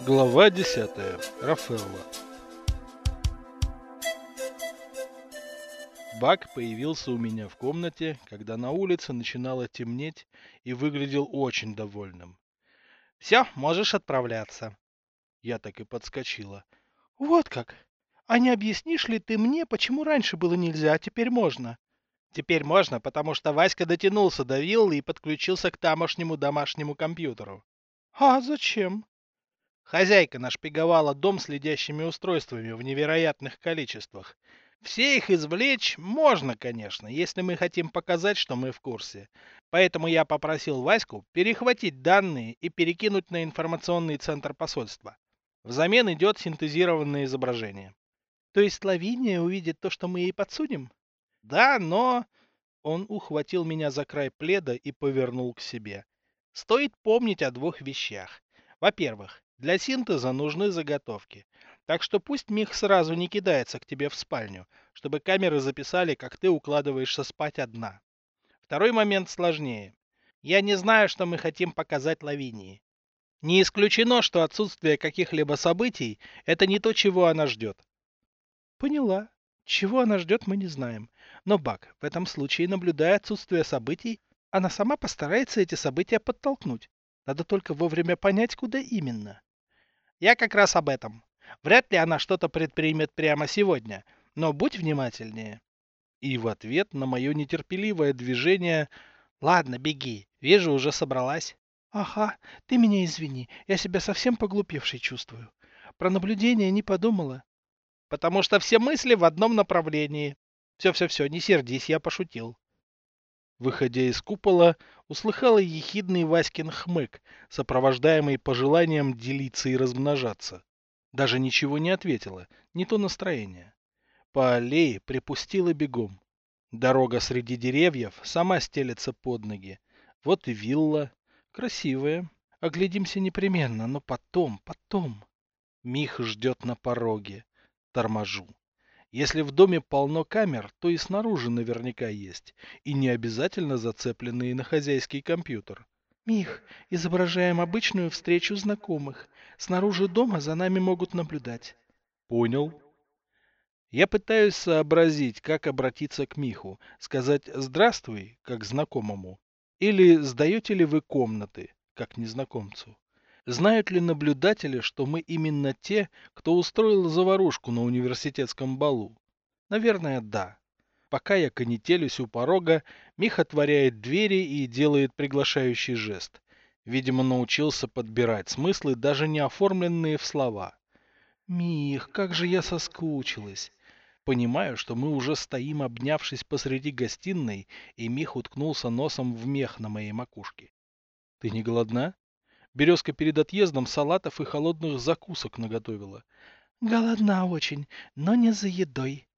Глава 10. Рафаэлла. Бак появился у меня в комнате, когда на улице начинало темнеть и выглядел очень довольным. «Все, можешь отправляться». Я так и подскочила. «Вот как? А не объяснишь ли ты мне, почему раньше было нельзя, а теперь можно?» «Теперь можно, потому что Васька дотянулся до виллы и подключился к тамошнему домашнему компьютеру». «А зачем?» Хозяйка нашпиговала дом следящими устройствами в невероятных количествах. Все их извлечь можно, конечно, если мы хотим показать, что мы в курсе. Поэтому я попросил Ваську перехватить данные и перекинуть на информационный центр посольства. Взамен идет синтезированное изображение. То есть Лавиния увидит то, что мы ей подсунем? Да, но... Он ухватил меня за край пледа и повернул к себе. Стоит помнить о двух вещах. Во-первых, для синтеза нужны заготовки. Так что пусть Мих сразу не кидается к тебе в спальню, чтобы камеры записали, как ты укладываешься спать одна. Второй момент сложнее. Я не знаю, что мы хотим показать Лавинии. Не исключено, что отсутствие каких-либо событий – это не то, чего она ждет. Поняла. Чего она ждет, мы не знаем. Но, Бак, в этом случае, наблюдая отсутствие событий, она сама постарается эти события подтолкнуть. Надо только вовремя понять, куда именно. Я как раз об этом. Вряд ли она что-то предпримет прямо сегодня, но будь внимательнее. И в ответ на мое нетерпеливое движение «Ладно, беги, вижу, уже собралась». «Ага, ты меня извини, я себя совсем поглупевшей чувствую. Про наблюдение не подумала». «Потому что все мысли в одном направлении. Все-все-все, не сердись, я пошутил». Выходя из купола, услыхала ехидный Васькин хмык, сопровождаемый пожеланием делиться и размножаться. Даже ничего не ответила, не то настроение. По аллее припустила бегом. Дорога среди деревьев сама стелется под ноги. Вот и вилла. Красивая. Оглядимся непременно, но потом, потом. Мих ждет на пороге. Торможу. Если в доме полно камер, то и снаружи наверняка есть, и не обязательно зацепленные на хозяйский компьютер. Мих, изображаем обычную встречу знакомых. Снаружи дома за нами могут наблюдать. Понял. Я пытаюсь сообразить, как обратиться к Миху, сказать «здравствуй», как знакомому, или «сдаете ли вы комнаты», как незнакомцу. Знают ли наблюдатели, что мы именно те, кто устроил заварушку на университетском балу? Наверное, да. Пока я конетелюсь у порога, Мих отворяет двери и делает приглашающий жест. Видимо, научился подбирать смыслы, даже не оформленные в слова. Мих, как же я соскучилась. Понимаю, что мы уже стоим, обнявшись посреди гостиной, и Мих уткнулся носом в мех на моей макушке. Ты не голодна? Березка перед отъездом салатов и холодных закусок наготовила. Голодна очень, но не за едой.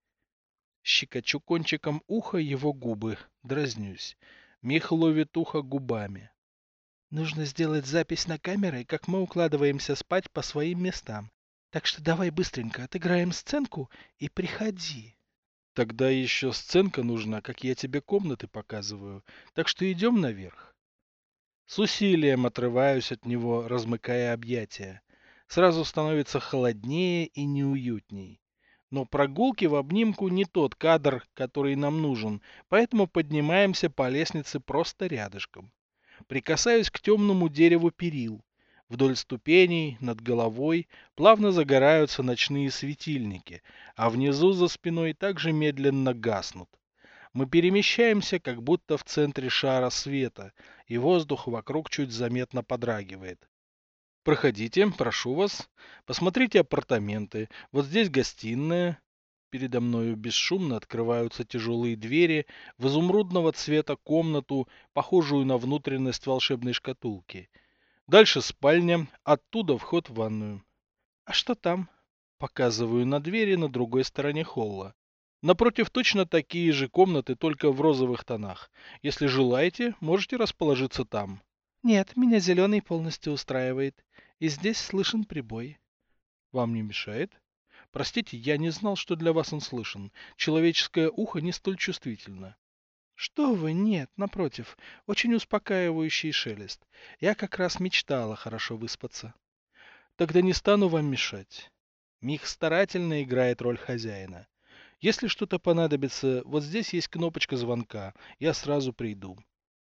Щекочу кончиком уха его губы, дразнюсь. Мих ловит ухо губами. Нужно сделать запись на камеры, как мы укладываемся спать по своим местам. Так что давай быстренько отыграем сценку и приходи. Тогда еще сценка нужна, как я тебе комнаты показываю. Так что идем наверх. С усилием отрываюсь от него, размыкая объятия. Сразу становится холоднее и неуютней. Но прогулки в обнимку не тот кадр, который нам нужен, поэтому поднимаемся по лестнице просто рядышком. Прикасаюсь к темному дереву перил. Вдоль ступеней, над головой, плавно загораются ночные светильники, а внизу за спиной также медленно гаснут. Мы перемещаемся, как будто в центре шара света, и воздух вокруг чуть заметно подрагивает. Проходите, прошу вас. Посмотрите апартаменты. Вот здесь гостиная. Передо мною бесшумно открываются тяжелые двери в изумрудного цвета комнату, похожую на внутренность волшебной шкатулки. Дальше спальня, оттуда вход в ванную. А что там? Показываю на двери на другой стороне холла. Напротив точно такие же комнаты, только в розовых тонах. Если желаете, можете расположиться там. Нет, меня зеленый полностью устраивает. И здесь слышен прибой. Вам не мешает? Простите, я не знал, что для вас он слышен. Человеческое ухо не столь чувствительно. Что вы, нет, напротив, очень успокаивающий шелест. Я как раз мечтала хорошо выспаться. Тогда не стану вам мешать. Мих старательно играет роль хозяина. Если что-то понадобится, вот здесь есть кнопочка звонка, я сразу приду.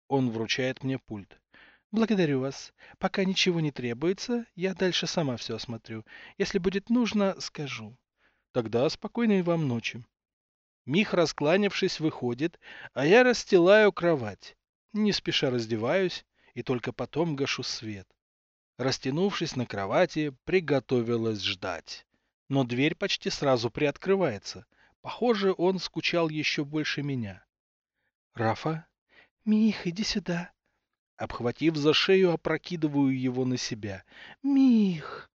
Он вручает мне пульт. Благодарю вас. Пока ничего не требуется, я дальше сама все осмотрю. Если будет нужно, скажу. Тогда спокойной вам ночи. Мих, раскланявшись, выходит, а я расстилаю кровать. Не спеша раздеваюсь и только потом гашу свет. Растянувшись на кровати, приготовилась ждать. Но дверь почти сразу приоткрывается. Похоже, он скучал еще больше меня. «Рафа?» «Мих, иди сюда!» Обхватив за шею, опрокидываю его на себя. «Мих!»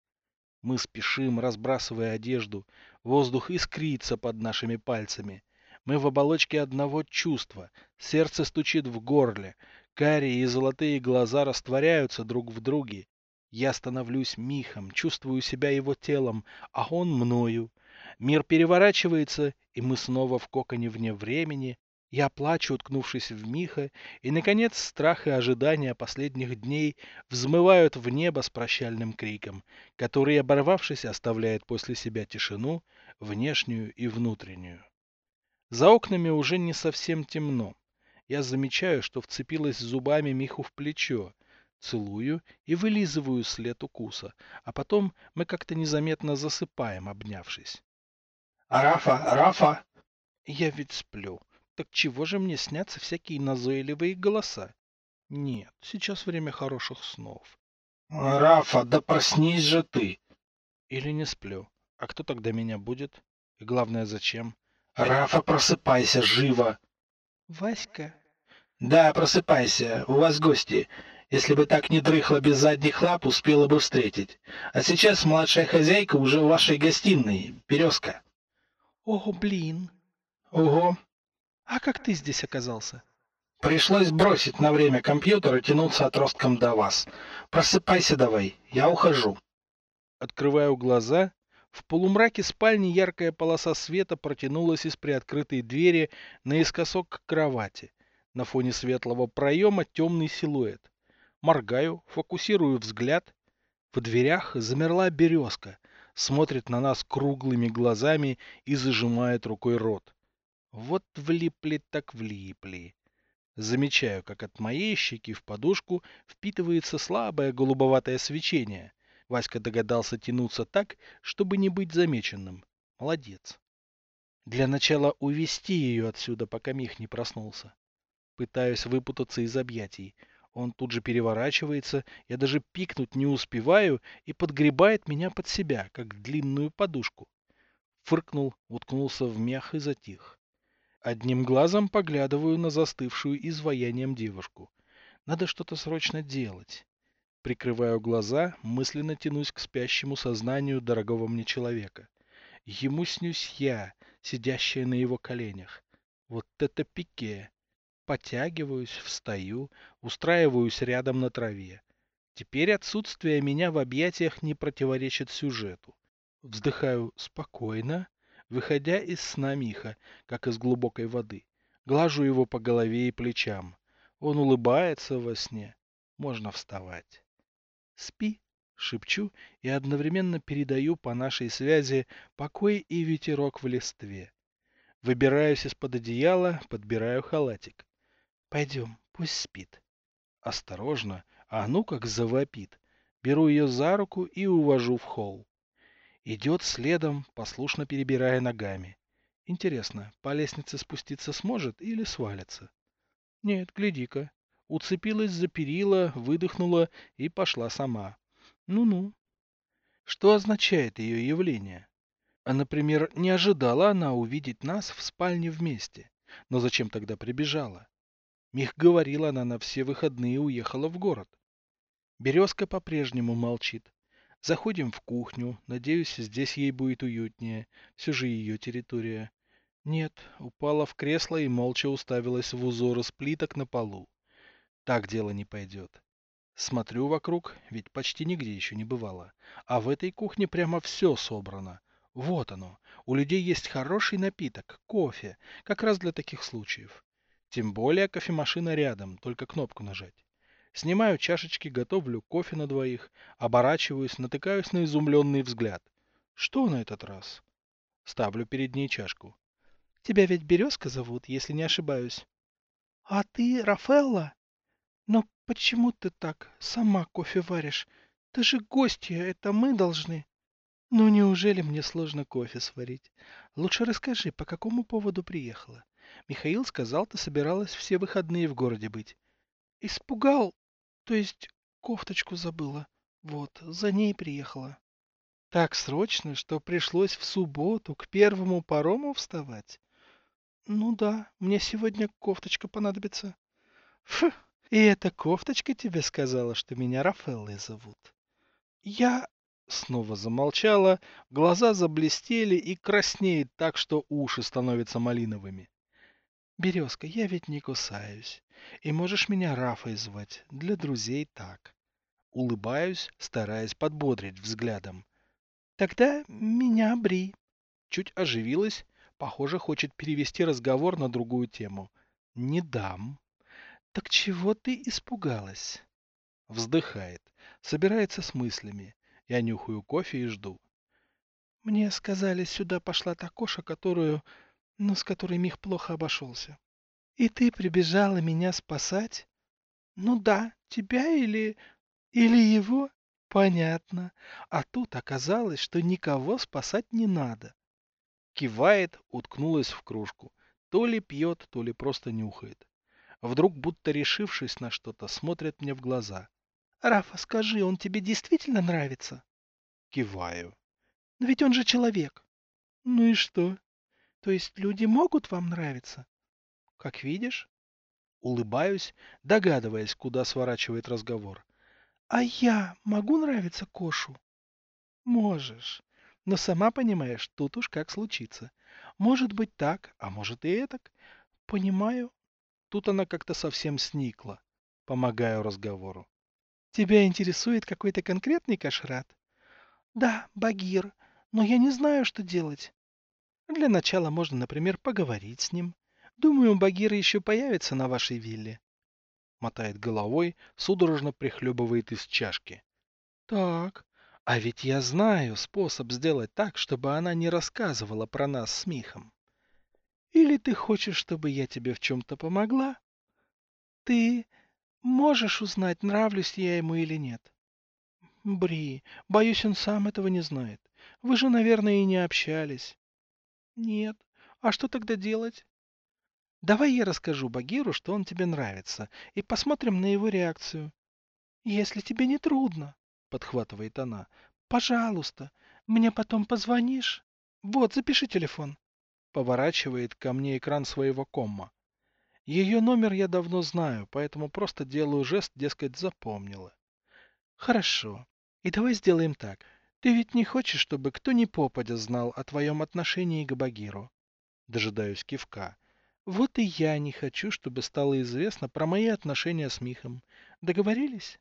Мы спешим, разбрасывая одежду. Воздух искрится под нашими пальцами. Мы в оболочке одного чувства. Сердце стучит в горле. Карие и золотые глаза растворяются друг в друге. Я становлюсь Михом, чувствую себя его телом, а он мною. Мир переворачивается, и мы снова в коконе вне времени, я плачу, уткнувшись в Миха, и, наконец, страх и ожидания последних дней взмывают в небо с прощальным криком, который, оборвавшись, оставляет после себя тишину, внешнюю и внутреннюю. За окнами уже не совсем темно. Я замечаю, что вцепилась зубами Миху в плечо, целую и вылизываю след укуса, а потом мы как-то незаметно засыпаем, обнявшись. «Рафа, Рафа!» Я ведь сплю. Так чего же мне снятся всякие назойливые голоса? Нет, сейчас время хороших снов. Рафа, да проснись же ты. Или не сплю. А кто тогда меня будет? И главное, зачем? Рафа, просыпайся, живо. Васька? Да, просыпайся, у вас гости. Если бы так не дрыхла без задних лап, успела бы встретить. А сейчас младшая хозяйка уже в вашей гостиной, Березка. Ого, блин. Ого, а как ты здесь оказался? Пришлось бросить на время компьютер и тянуться отростком до вас. Просыпайся давай, я ухожу. Открываю глаза. В полумраке спальни яркая полоса света протянулась из приоткрытой двери наискосок к кровати. На фоне светлого проема темный силуэт. Моргаю, фокусирую взгляд. В дверях замерла березка, смотрит на нас круглыми глазами и зажимает рукой рот. Вот влипли так влипли. Замечаю, как от моей щеки в подушку впитывается слабое голубоватое свечение. Васька догадался тянуться так, чтобы не быть замеченным. Молодец. Для начала увести ее отсюда, пока Мих не проснулся. Пытаюсь выпутаться из объятий. Он тут же переворачивается, я даже пикнуть не успеваю и подгребает меня под себя, как длинную подушку. Фыркнул, уткнулся в мех и затих. Одним глазом поглядываю на застывшую изваянием девушку. Надо что-то срочно делать. Прикрываю глаза, мысленно тянусь к спящему сознанию дорогого мне человека. Ему снюсь я, сидящая на его коленях. Вот это пике! Потягиваюсь, встаю, устраиваюсь рядом на траве. Теперь отсутствие меня в объятиях не противоречит сюжету. Вздыхаю спокойно, выходя из сна Миха, как из глубокой воды. Глажу его по голове и плечам. Он улыбается во сне. Можно вставать. «Спи», — шепчу и одновременно передаю по нашей связи покой и ветерок в листве. Выбираюсь из-под одеяла, подбираю халатик. «Пойдем, пусть спит». Осторожно, а ну как завопит. Беру ее за руку и увожу в холл. Идет следом, послушно перебирая ногами. Интересно, по лестнице спуститься сможет или свалится? Нет, гляди-ка. Уцепилась за перила, выдохнула и пошла сама. Ну-ну. Что означает ее явление? А, например, не ожидала она увидеть нас в спальне вместе. Но зачем тогда прибежала? Мих говорила, она на все выходные уехала в город. Березка по-прежнему молчит. Заходим в кухню. Надеюсь, здесь ей будет уютнее. Все же ее территория. Нет, упала в кресло и молча уставилась в узор из плиток на полу. Так дело не пойдет. Смотрю вокруг, ведь почти нигде еще не бывало. А в этой кухне прямо все собрано. Вот оно. У людей есть хороший напиток, кофе, как раз для таких случаев. Тем более кофемашина рядом, только кнопку нажать. Снимаю чашечки, готовлю кофе на двоих, оборачиваюсь, натыкаюсь на изумленный взгляд. Что на этот раз? Ставлю перед ней чашку. Тебя ведь Березка зовут, если не ошибаюсь. А ты Рафаэлла? Но почему ты так сама кофе варишь? Ты же гостья, это мы должны. Ну неужели мне сложно кофе сварить? Лучше расскажи, по какому поводу приехала? Михаил сказал, ты собиралась все выходные в городе быть. Испугал, то есть кофточку забыла. Вот, за ней приехала. Так срочно, что пришлось в субботу к первому парому вставать? Ну да, мне сегодня кофточка понадобится. Фу, и эта кофточка тебе сказала, что меня Рафаэллой зовут. Я снова замолчала, глаза заблестели и краснеет так, что уши становятся малиновыми. Березка, я ведь не кусаюсь. И можешь меня Рафой звать, для друзей так. Улыбаюсь, стараясь подбодрить взглядом. Тогда меня Бри. Чуть оживилась, похоже, хочет перевести разговор на другую тему. Не дам. Так чего ты испугалась? Вздыхает, собирается с мыслями. Я нюхаю кофе и жду. Мне сказали, сюда пошла та коша, которую... ну, с которой Мих плохо обошелся. И ты прибежала меня спасать? Ну да, тебя или... или его? Понятно. А тут оказалось, что никого спасать не надо. Кивает, уткнулась в кружку. То ли пьет, то ли просто нюхает. Вдруг, будто решившись на что-то, смотрит мне в глаза. Рафа, скажи, он тебе действительно нравится? Киваю. Но ведь он же человек. Ну и что? То есть люди могут вам нравиться? Как видишь. Улыбаюсь, догадываясь, куда сворачивает разговор. А я могу нравиться Кошу? Можешь. Но сама понимаешь, тут уж как случится. Может быть так, а может и этак. Понимаю. Тут она как-то совсем сникла. Помогаю разговору. Тебя интересует какой-то конкретный кашрат? Да, Багир, но я не знаю, что делать. Для начала можно, например, поговорить с ним. Думаю, Багир еще появится на вашей вилле. Мотает головой, судорожно прихлебывает из чашки. Так, а ведь я знаю способ сделать так, чтобы она не рассказывала про нас с Михом. Или ты хочешь, чтобы я тебе в чем-то помогла? Ты Можешь узнать, нравлюсь я ему или нет? Бри, боюсь, он сам этого не знает. Вы же, наверное, и не общались. Нет. А что тогда делать? Давай я расскажу Багиру, что он тебе нравится, и посмотрим на его реакцию. Если тебе не трудно, подхватывает она. Пожалуйста, мне потом позвонишь. Вот, запиши телефон. Поворачивает ко мне экран своего комма. Ее номер я давно знаю, поэтому просто делаю жест, дескать, запомнила. Хорошо. И давай сделаем так. Ты ведь не хочешь, чтобы кто ни попадя знал о твоем отношении к Багиру? Дожидаюсь кивка. Вот и я не хочу, чтобы стало известно про мои отношения с Михом. Договорились?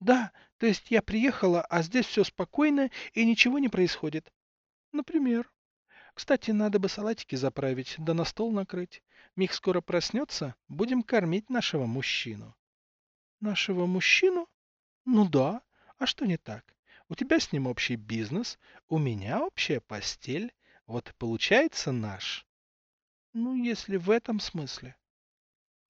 Да, то есть я приехала, а здесь все спокойно и ничего не происходит. Например. Кстати, надо бы салатики заправить, да на стол накрыть. Мих скоро проснется, будем кормить нашего мужчину. Нашего мужчину? Ну да, а что не так? У тебя с ним общий бизнес, у меня общая постель. Вот получается наш. Ну, если в этом смысле.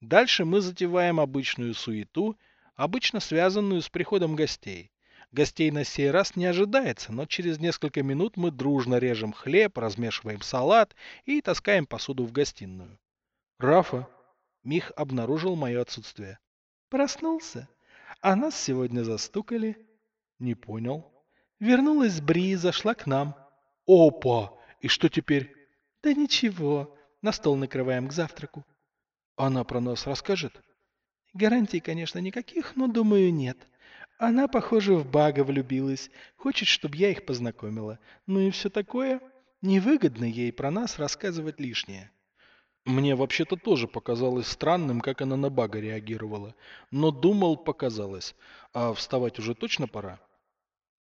Дальше мы затеваем обычную суету, обычно связанную с приходом гостей. Гостей на сей раз не ожидается, но через несколько минут мы дружно режем хлеб, размешиваем салат и таскаем посуду в гостиную. Рафа. Мих обнаружил мое отсутствие. Проснулся. А нас сегодня застукали. Не понял. Вернулась Бри, зашла к нам. Опа! И что теперь? Да ничего. На стол накрываем к завтраку. Она про нас расскажет? Гарантий, конечно, никаких, но, думаю, нет. Она, похоже, в Бага влюбилась, хочет, чтобы я их познакомила. Ну и все такое. Невыгодно ей про нас рассказывать лишнее. Мне вообще-то тоже показалось странным, как она на Бага реагировала. Но думал, показалось. А вставать уже точно пора?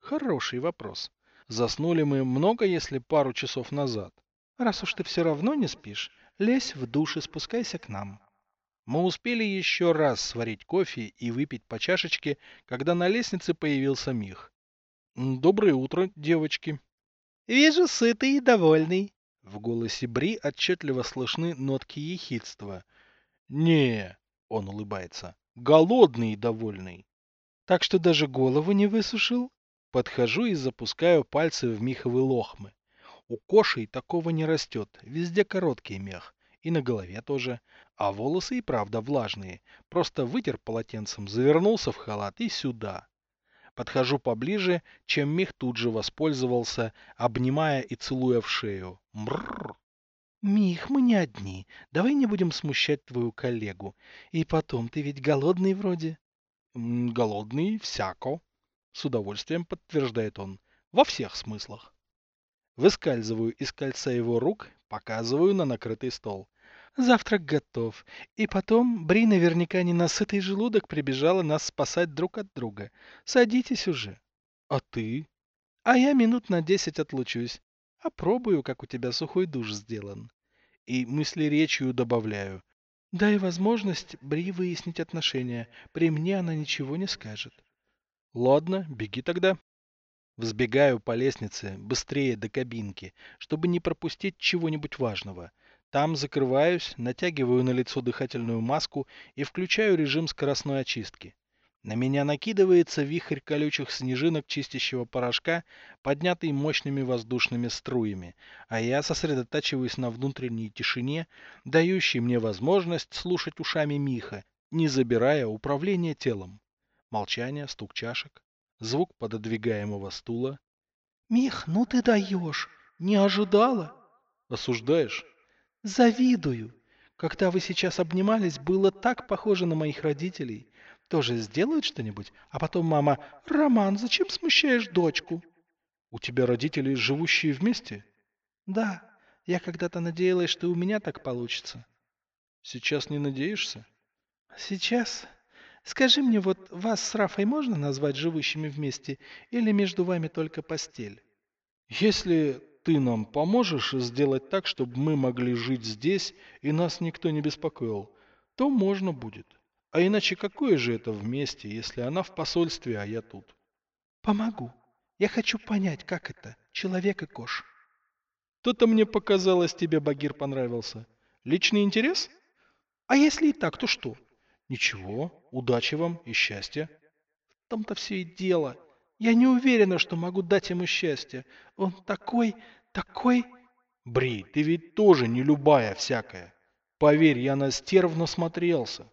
Хороший вопрос. Заснули мы много, если пару часов назад. Раз уж ты все равно не спишь, лезь в душ и спускайся к нам. Мы успели еще раз сварить кофе и выпить по чашечке, когда на лестнице появился Мих. «Доброе утро, девочки!» «Вижу, сытый и довольный!» В голосе Бри отчетливо слышны нотки ехидства. «Не!» — он улыбается. «Голодный и довольный!» «Так что даже голову не высушил?» Подхожу и запускаю пальцы в меховые лохмы. У кошей такого не растет, везде короткий мех. И на голове тоже. А волосы и правда влажные. Просто вытер полотенцем, завернулся в халат и сюда. Подхожу поближе, чем мех тут же воспользовался, обнимая и целуя в шею. Мрррр. Мих, мы не одни. Давай не будем смущать твою коллегу. И потом, ты ведь голодный вроде. Голодный, всяко. С удовольствием подтверждает он. Во всех смыслах. Выскальзываю из кольца его рук, показываю на накрытый стол. Завтрак готов. И потом, Бри наверняка не на желудок прибежала нас спасать друг от друга. Садитесь уже. А ты? А я минут на десять отлучусь. Опробую, как у тебя сухой душ сделан. И мысли речью добавляю. Дай возможность Бри выяснить отношения. При мне она ничего не скажет. Ладно, беги тогда. Взбегаю по лестнице, быстрее до кабинки, чтобы не пропустить чего-нибудь важного. Там закрываюсь, натягиваю на лицо дыхательную маску и включаю режим скоростной очистки. На меня накидывается вихрь колючих снежинок чистящего порошка, поднятый мощными воздушными струями, а я сосредотачиваюсь на внутренней тишине, дающей мне возможность слушать ушами Миха, не забирая управление телом. Молчание, стук чашек звук пододвигаемого стула. «Мих, ну ты даешь! Не ожидала!» «Осуждаешь?» «Завидую! Когда вы сейчас обнимались, было так похоже на моих родителей. Тоже сделают что-нибудь, а потом мама «Роман, зачем смущаешь дочку?» «У тебя родители, живущие вместе?» «Да, я когда-то надеялась, что у меня так получится». «Сейчас не надеешься?» «Сейчас Скажи мне, вот вас с Рафой можно назвать живущими вместе, или между вами только постель? Если ты нам поможешь сделать так, чтобы мы могли жить здесь и нас никто не беспокоил, то можно будет. А иначе какое же это вместе, если она в посольстве, а я тут? Помогу. Я хочу понять, как это, человек и кош. То-то мне показалось, тебе Багир понравился. Личный интерес? А если и так, то что? Ничего, удачи вам и счастья. В том-то все и дело. Я не уверена, что могу дать ему счастье. Он такой, такой... Бри, ты ведь тоже не любая всякая. Поверь, я на стерв насмотрелся.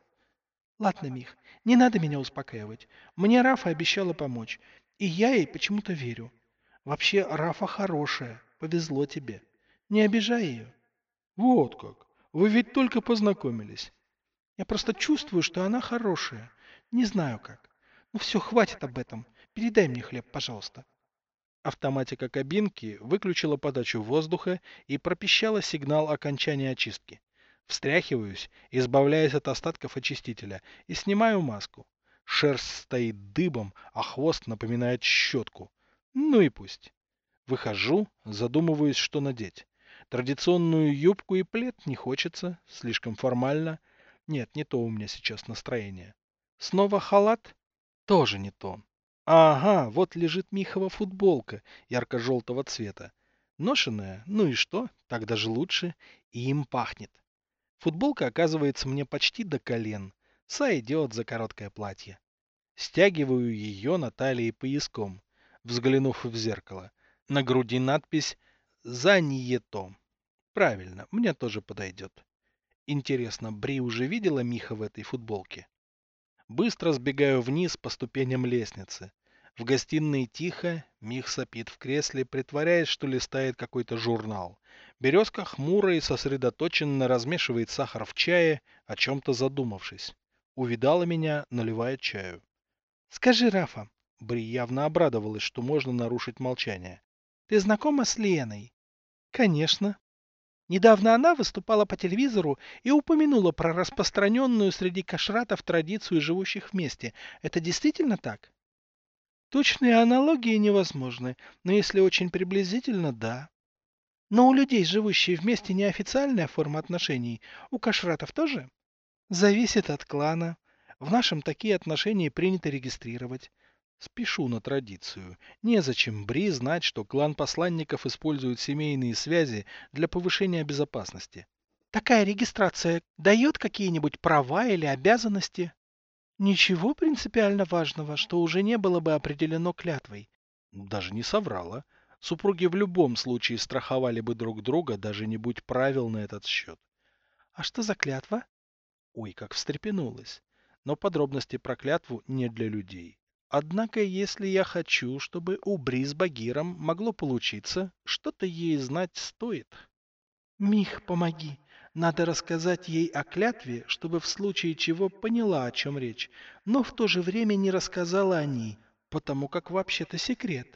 Ладно, Мих, не надо меня успокаивать. Мне Рафа обещала помочь. И я ей почему-то верю. Вообще, Рафа хорошая. Повезло тебе. Не обижай ее. Вот как. Вы ведь только познакомились. Я просто чувствую, что она хорошая. Не знаю как. Ну все, хватит об этом. Передай мне хлеб, пожалуйста. Автоматика кабинки выключила подачу воздуха и пропищала сигнал окончания очистки. Встряхиваюсь, избавляясь от остатков очистителя, и снимаю маску. Шерсть стоит дыбом, а хвост напоминает щетку. Ну и пусть. Выхожу, задумываюсь, что надеть. Традиционную юбку и плед не хочется, слишком формально. Нет, не то у меня сейчас настроение. Снова халат? Тоже не то. Ага, вот лежит Михова футболка ярко-желтого цвета. Ношеная, ну и что, так даже лучше, и им пахнет. Футболка оказывается мне почти до колен. Сойдет за короткое платье. Стягиваю ее на талии пояском, взглянув в зеркало. На груди надпись «За нието». Правильно, мне тоже подойдет. Интересно, Бри уже видела Миха в этой футболке? Быстро сбегаю вниз по ступеням лестницы. В гостиной тихо, Мих сопит в кресле, притворяясь, что листает какой-то журнал. Березка хмуро и сосредоточенно размешивает сахар в чае, о чем-то задумавшись. Увидала меня, наливает чаю. «Скажи, Рафа», — Бри явно обрадовалась, что можно нарушить молчание. «Ты знакома с Леной?» «Конечно», Недавно она выступала по телевизору и упомянула про распространенную среди кашратов традицию живущих вместе. Это действительно так? Точные аналогии невозможны, но если очень приблизительно, да. Но у людей, живущих вместе, неофициальная форма отношений. У кашратов тоже? Зависит от клана. В нашем такие отношения принято регистрировать. Спешу на традицию. Незачем Бри знать, что клан посланников использует семейные связи для повышения безопасности. Такая регистрация дает какие-нибудь права или обязанности? Ничего принципиально важного, что уже не было бы определено клятвой. Даже не соврала. Супруги в любом случае страховали бы друг друга, даже не будь правил на этот счет. А что за клятва? Ой, как встрепенулась. Но подробности про клятву не для людей. Однако, если я хочу, чтобы у Бри с Багиром могло получиться, что-то ей знать стоит. Мих, помоги. Надо рассказать ей о клятве, чтобы в случае чего поняла, о чем речь, но в то же время не рассказала о ней, потому как вообще-то секрет.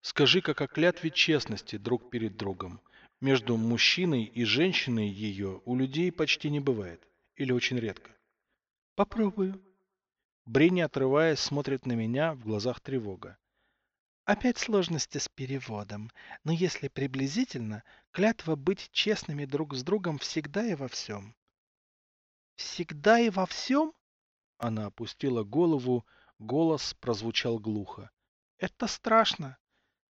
Скажи, как о клятве честности друг перед другом. Между мужчиной и женщиной ее у людей почти не бывает. Или очень редко. Попробую. Бри, отрываясь, смотрит на меня, в глазах тревога. Опять сложности с переводом, но если приблизительно, клятва быть честными друг с другом всегда и во всем. Всегда и во всем? Она опустила голову, голос прозвучал глухо. Это страшно.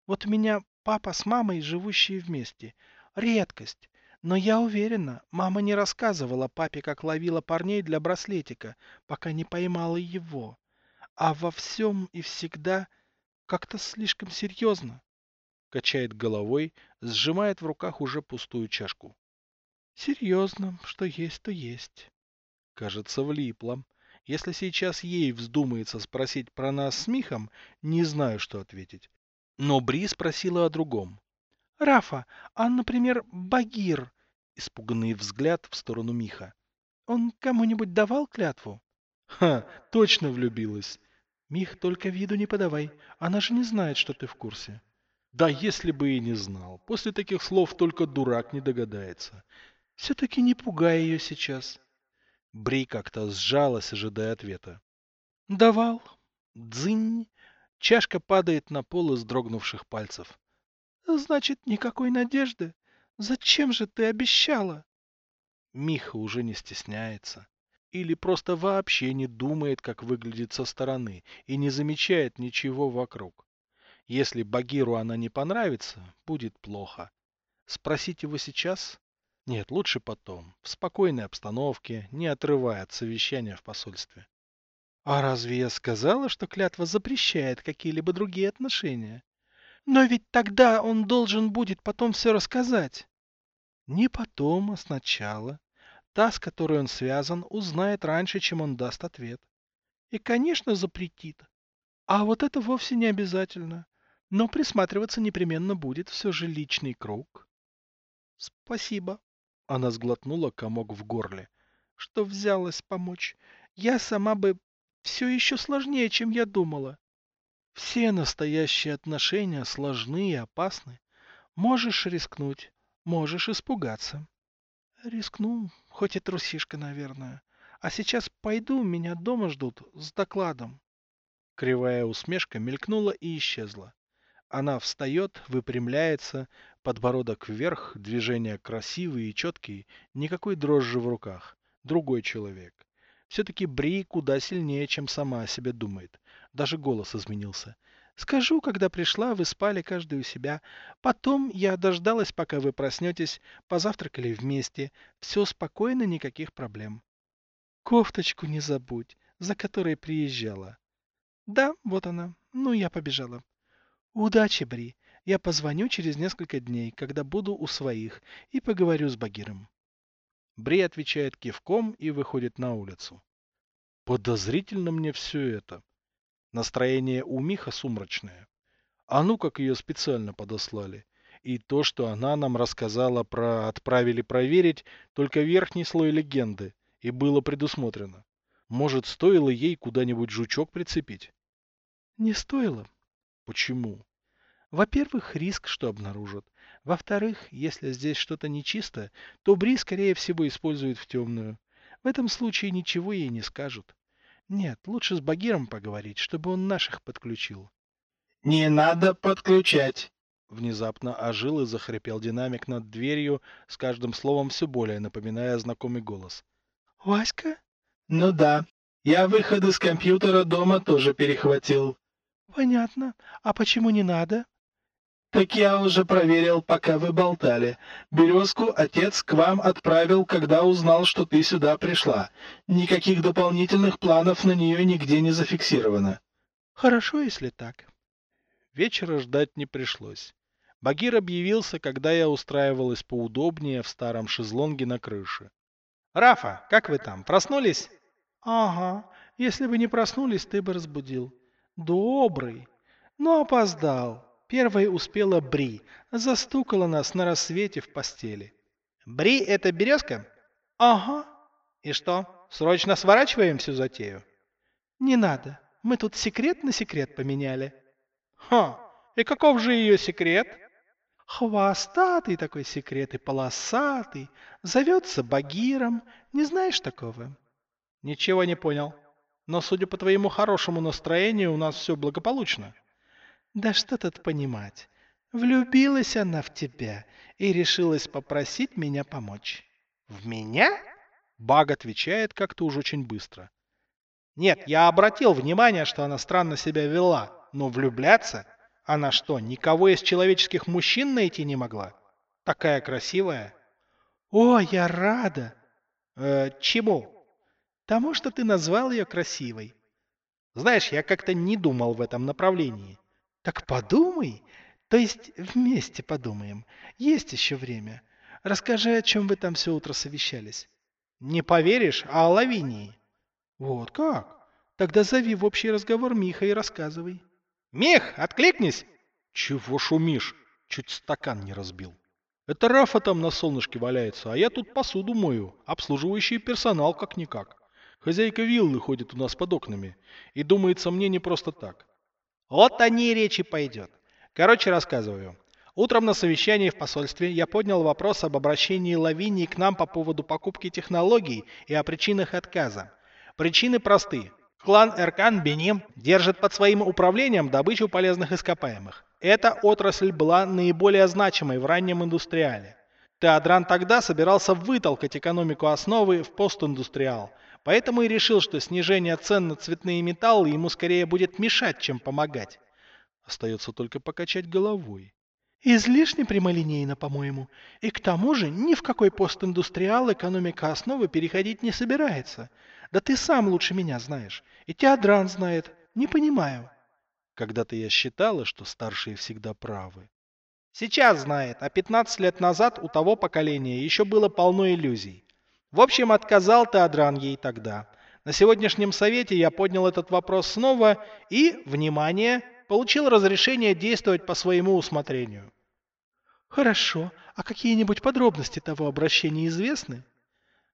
Вот у меня папа с мамой, живущие вместе. Редкость. Но я уверена, мама не рассказывала папе, как ловила парней для браслетика, пока не поймала его. А во всем и всегда как-то слишком серьезно. Качает головой, сжимает в руках уже пустую чашку. Серьезно, что есть, то есть. Кажется, влипла. Если сейчас ей вздумается спросить про нас с Михом, не знаю, что ответить. Но Бри спросила о другом. Рафа, а, например, Багир, испуганный взгляд в сторону Миха. Он кому-нибудь давал клятву? Ха, точно влюбилась. Мих, только виду не подавай. Она же не знает, что ты в курсе. Да если бы и не знал. После таких слов только дурак не догадается. Все-таки не пугай ее сейчас. Бри как-то сжалась, ожидая ответа. Давал. Дзынь. Чашка падает на пол из дрогнувших пальцев. Значит, никакой надежды. Зачем же ты обещала? Миха уже не стесняется или просто вообще не думает, как выглядит со стороны, и не замечает ничего вокруг. Если Багиру она не понравится, будет плохо. Спросить его сейчас? Нет, лучше потом, в спокойной обстановке, не отрывая от совещания в посольстве. А разве я сказала, что клятва запрещает какие-либо другие отношения? Но ведь тогда он должен будет потом все рассказать. Не потом, а сначала. Та, с которой он связан, узнает раньше, чем он даст ответ. И, конечно, запретит. А вот это вовсе не обязательно. Но присматриваться непременно будет все же личный круг. Спасибо. Она сглотнула комок в горле. Что взялась помочь. Я сама бы... Все еще сложнее, чем я думала. Все настоящие отношения сложны и опасны. Можешь рискнуть, можешь испугаться. Рискну, хоть и трусишка, наверное. А сейчас пойду, меня дома ждут с докладом. Кривая усмешка мелькнула и исчезла. Она встает, выпрямляется, подбородок вверх, движения красивые и четкие, никакой дрожжи в руках. Другой человек. Все-таки Бри куда сильнее, чем сама о себе думает. Даже голос изменился. Скажу, когда пришла, вы спали каждый у себя. Потом я дождалась, пока вы проснетесь, позавтракали вместе. Все спокойно, никаких проблем. Кофточку не забудь, за которой приезжала. Да, вот она. Ну, я побежала. Удачи, Бри. Я позвоню через несколько дней, когда буду у своих, и поговорю с Багиром. Бри отвечает кивком и выходит на улицу. Подозрительно мне все это. Настроение у Миха сумрачное. А ну как ее специально подослали. И то, что она нам рассказала про «отправили проверить», только верхний слой легенды, и было предусмотрено. Может, стоило ей куда-нибудь жучок прицепить? Не стоило. Почему? Во-первых, риск, что обнаружат. Во-вторых, если здесь что-то нечисто, то Бри, скорее всего, используют в темную. В этом случае ничего ей не скажут. Нет, лучше с Багиром поговорить, чтобы он наших подключил. Не надо подключать. Внезапно ожил и захрипел динамик над дверью, с каждым словом все более напоминая знакомый голос. Васька? Ну да. Я выходы с компьютера дома тоже перехватил. Понятно. А почему не надо? Так я уже проверил, пока вы болтали. Березку отец к вам отправил, когда узнал, что ты сюда пришла. Никаких дополнительных планов на нее нигде не зафиксировано. Хорошо, если так. Вечера ждать не пришлось. Багир объявился, когда я устраивалась поудобнее в старом шезлонге на крыше. «Рафа, как вы там, проснулись?» «Ага, если бы не проснулись, ты бы разбудил. Добрый. Но опоздал. Первой успела Бри. Застукала нас на рассвете в постели». «Бри — это березка?» «Ага». «И что, срочно сворачиваем всю затею?» «Не надо. Мы тут секрет на секрет поменяли». «Ха, и каков же ее секрет?» Хвостатый такой секрет и полосатый. Зовется Багиром. Не знаешь такого? Ничего не понял. Но, судя по твоему хорошему настроению, у нас все благополучно. Да что тут понимать. Влюбилась она в тебя и решилась попросить меня помочь. В меня? Баг отвечает как-то уж очень быстро. Нет, я обратил внимание, что она странно себя вела, но влюбляться она что, никого из человеческих мужчин найти не могла? Такая красивая. О, я рада. Э, чему? Тому, что ты назвал ее красивой. Знаешь, я как-то не думал в этом направлении. Так подумай. То есть вместе подумаем. Есть еще время. Расскажи, о чем вы там все утро совещались. Не поверишь, а о Лавинии. Вот как? Тогда зови в общий разговор Миха и рассказывай. Мех, откликнись! Чего шумишь? Чуть стакан не разбил. Это Рафа там на солнышке валяется, а я тут посуду мою, обслуживающий персонал как-никак. Хозяйка виллы ходит у нас под окнами, и думается мне не просто так. Вот о ней речи пойдет. Короче, рассказываю. Утром на совещании в посольстве я поднял вопрос об обращении Лавинии к нам по поводу покупки технологий и о причинах отказа. Причины просты. Клан Эркан Беним держит под своим управлением добычу полезных ископаемых. Эта отрасль была наиболее значимой в раннем индустриале. Теодран тогда собирался вытолкать экономику основы в постиндустриал, поэтому и решил, что снижение цен на цветные металлы ему скорее будет мешать, чем помогать. Остается только покачать головой. Излишне прямолинейно, по-моему. И к тому же ни в какой постиндустриал экономика основы переходить не собирается. Да ты сам лучше меня знаешь. И Теодран знает. Не понимаю. Когда-то я считала, что старшие всегда правы. Сейчас знает, а 15 лет назад у того поколения еще было полно иллюзий. В общем, отказал Теодран ей тогда. На сегодняшнем совете я поднял этот вопрос снова и, внимание, получил разрешение действовать по своему усмотрению. Хорошо. А какие-нибудь подробности того обращения известны?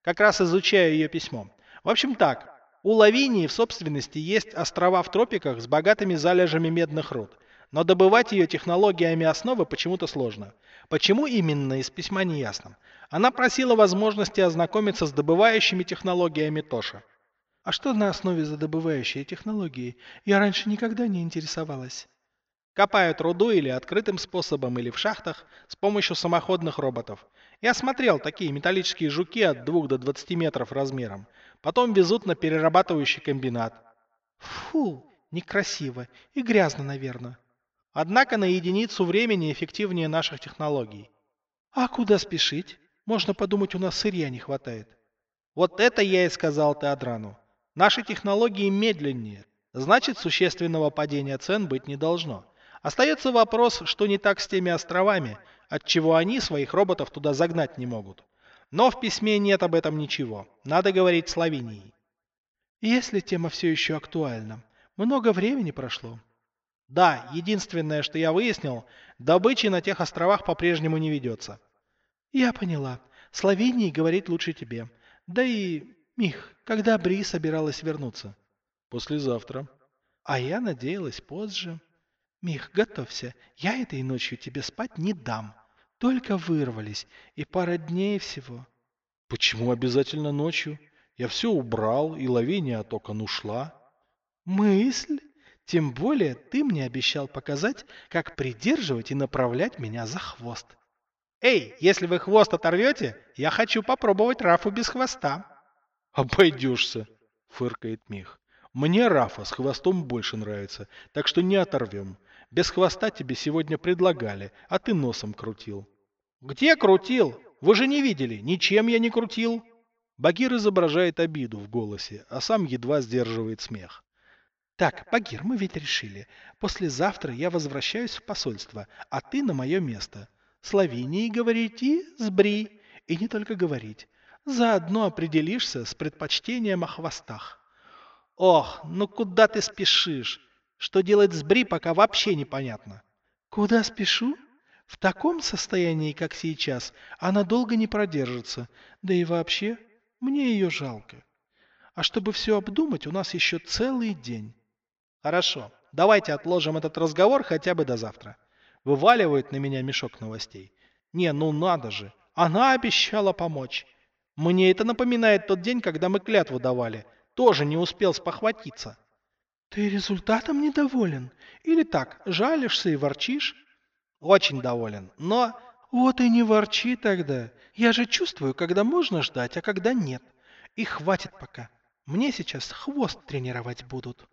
Как раз изучаю ее письмо. В общем так, у Лавинии в собственности есть острова в тропиках с богатыми залежами медных руд. Но добывать ее технологиями основы почему-то сложно. Почему именно, из письма не ясно. Она просила возможности ознакомиться с добывающими технологиями Тоша. А что на основе за добывающие технологии? Я раньше никогда не интересовалась. Копают руду или открытым способом, или в шахтах с помощью самоходных роботов. Я смотрел такие металлические жуки от 2 до 20 метров размером. Потом везут на перерабатывающий комбинат. Фу, некрасиво и грязно, наверное. Однако на единицу времени эффективнее наших технологий. А куда спешить? Можно подумать, у нас сырья не хватает. Вот это я и сказал Теодрану. Наши технологии медленнее. Значит, существенного падения цен быть не должно. Остается вопрос, что не так с теми островами, отчего они своих роботов туда загнать не могут. Но в письме нет об этом ничего. Надо говорить с Лавинией. Если тема все еще актуальна, много времени прошло. Да, единственное, что я выяснил, добычи на тех островах по-прежнему не ведется. Я поняла. С Лавинией говорить лучше тебе. Да и, Мих, когда Бри собиралась вернуться? Послезавтра. А я надеялась позже. Мих, готовься. Я этой ночью тебе спать не дам. Только вырвались, и пара дней всего. Почему обязательно ночью? Я все убрал, и Лавиния от окон ушла. Мысль? Тем более ты мне обещал показать, как придерживать и направлять меня за хвост. Эй, если вы хвост оторвете, я хочу попробовать Рафу без хвоста. Обойдешься, фыркает Мих. Мне Рафа с хвостом больше нравится, так что не оторвем. Без хвоста тебе сегодня предлагали, а ты носом крутил. Где крутил? Вы же не видели, ничем я не крутил. Багир изображает обиду в голосе, а сам едва сдерживает смех. Так, Багир, мы ведь решили. Послезавтра я возвращаюсь в посольство, а ты на мое место. Словении говорить и сбри. И не только говорить. Заодно определишься с предпочтением о хвостах. Ох, ну куда ты спешишь? Что делать с Бри, пока вообще непонятно. Куда спешу? В таком состоянии, как сейчас, она долго не продержится. Да и вообще, мне ее жалко. А чтобы все обдумать, у нас еще целый день. Хорошо, давайте отложим этот разговор хотя бы до завтра. Вываливают на меня мешок новостей. Не, ну надо же. Она обещала помочь. Мне это напоминает тот день, когда мы клятву давали. Тоже не успел спохватиться. Ты результатом недоволен? Или так, жалишься и ворчишь? Очень доволен, но... Вот и не ворчи тогда. Я же чувствую, когда можно ждать, а когда нет. И хватит пока. Мне сейчас хвост тренировать будут.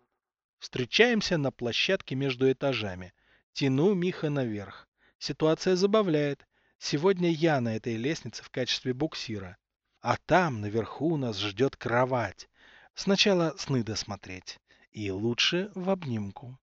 Встречаемся на площадке между этажами. Тяну Миха наверх. Ситуация забавляет. Сегодня я на этой лестнице в качестве буксира. А там, наверху, нас ждет кровать. Сначала сны досмотреть. И лучше в обнимку.